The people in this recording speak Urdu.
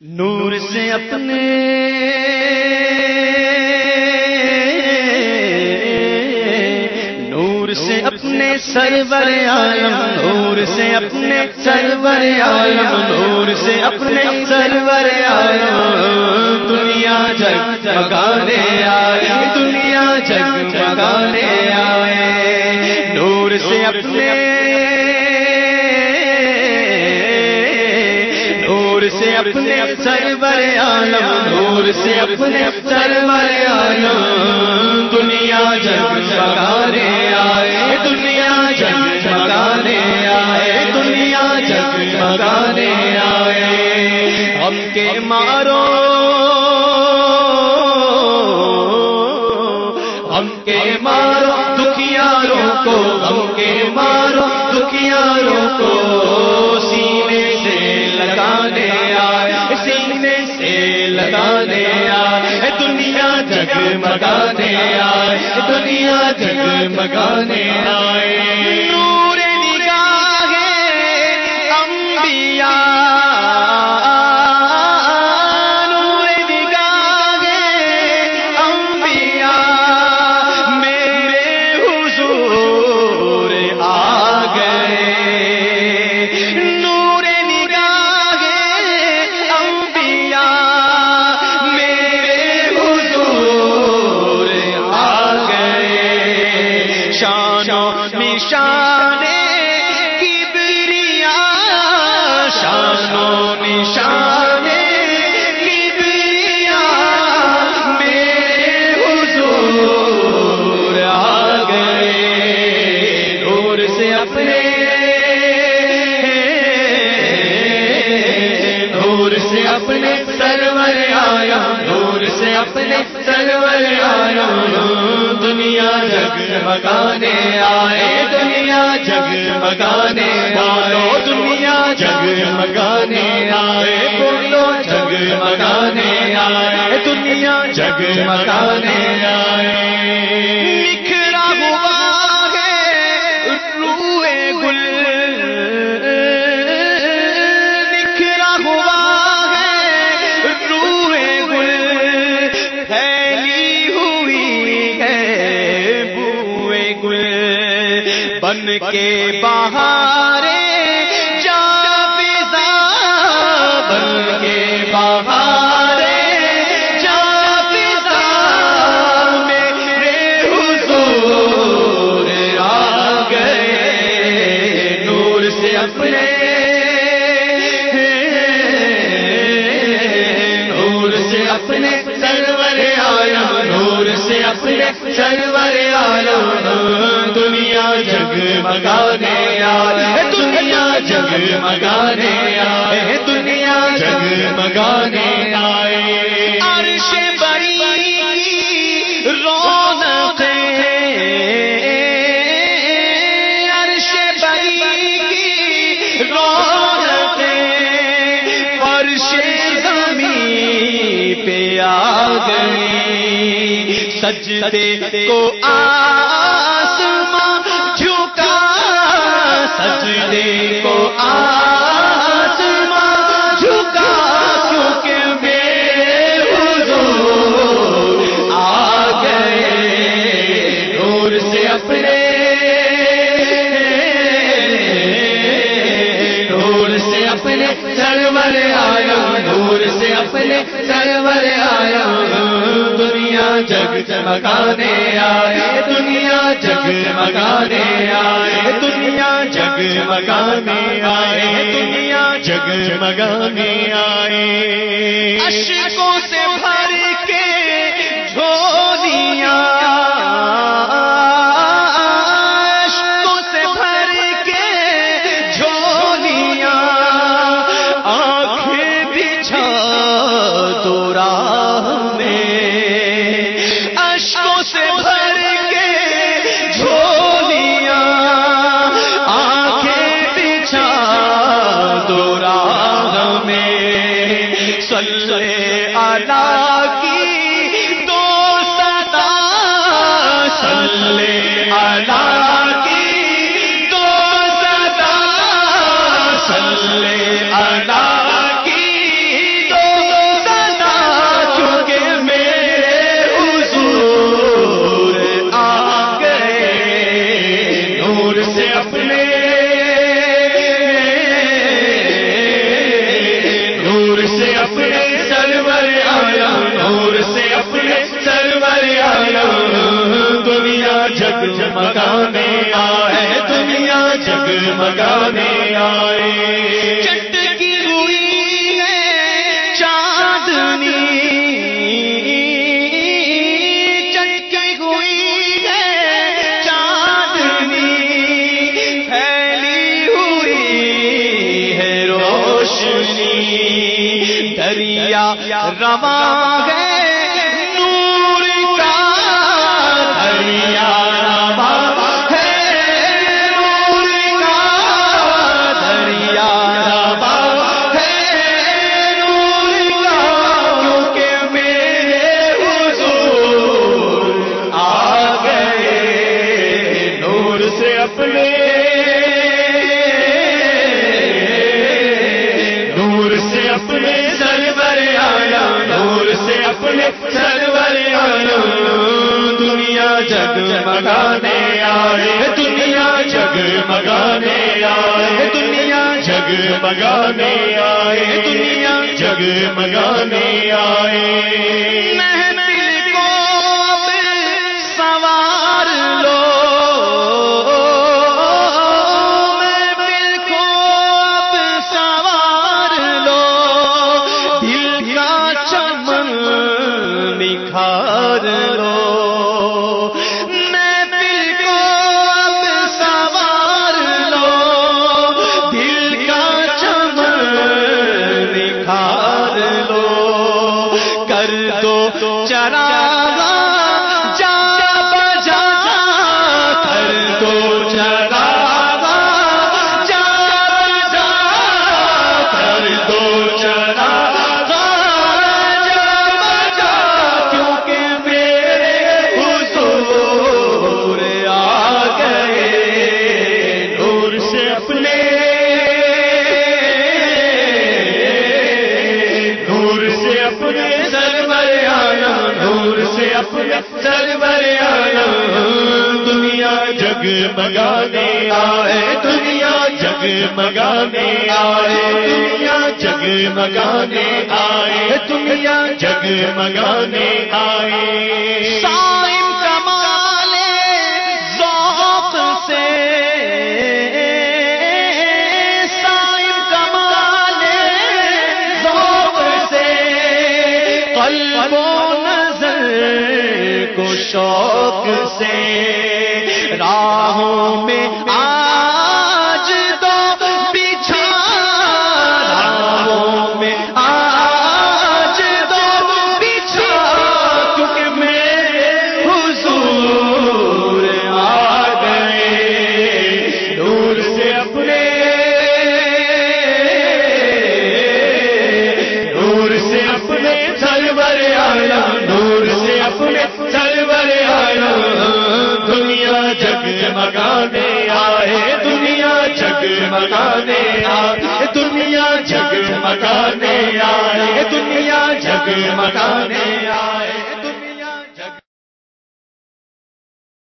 نور سے اپنے نور سے اپنے سرور عالم، نور سے اپنے سرور عالم، نور سے اپنے سرور عالم۔ دنیا جگ جگانے آئے، دنیا جگ جگانے آئے۔ نور سے اپنے نور سے اپنے سرور عالم، نور سے اپنے سرور عالم۔ دنیا جگ جگانے آئے، دنیا جگ جگانے آئے، دنیا جگ جگانے آئے۔ ہم کے مارو، ہم کے مارو دکھیاروں کو، ہم کے مارو دکھیاروں کو۔ مگانے آئے۔ دنیا جگ مگانے آئے۔ گئے شان و نشان کبریا شان نشان کبریا، میرے حضور آ گئے، نور سے اپنے، نور سے اپنے سرور آیا نور سے اپنے سرور آیا، دنیا جگ مگانے آئے، دنیا جگ مگانے آئے، دنیا جگ مگانے آئے، بولو جگ مگانے آئے، دنیا جگ مگانے آئے۔ بن کے بہارے جگ مگانے آئے دنیا جگ مگانے آئے دنیا جگ مگانے آئے عرش بری کی رونق عرش بری کی رونق فرش زمین پہ آ گئی سجدے کو آسمان سجدے کو آسمان جھکا کیونکہ میرے حضور آ گئے نور سے اپنے نور سے اپنے سرور آیا نور سے اپنے سرور آیا دنیا جگ چمکانے آئے دنیا جگ مگانے آئے دنیا جگ مگانے آئے دنیا جگ مگانے آئے اشکوں سے بھر صلی اللہ کی اپنے سرور آیا، نور سے اپنے سرور آیا۔ دنیا جگ جگمگانے آئے، دنیا جگ جگمگانے آئے۔ گواں جگمگانے آئے دنیا جگمگانے آئے دنیا جگمگانے آئے دنیا جگمگانے آئے سے اپنے سرور آیا دنیا جگ مگانے آئے۔ دنیا جگ مگانے آئے۔ دنیا جگ مگانے آئے۔ دنیا جگ مگانے آئے۔ سائم کمال ذوق سے۔ سائم کمال ذوق سے۔ قلبوں شوق سے راہوں میں مگانے آئے دنیا جگ مگانے آئے دنیا جگ مگانے آئے دنیا جگ مگانے آئے۔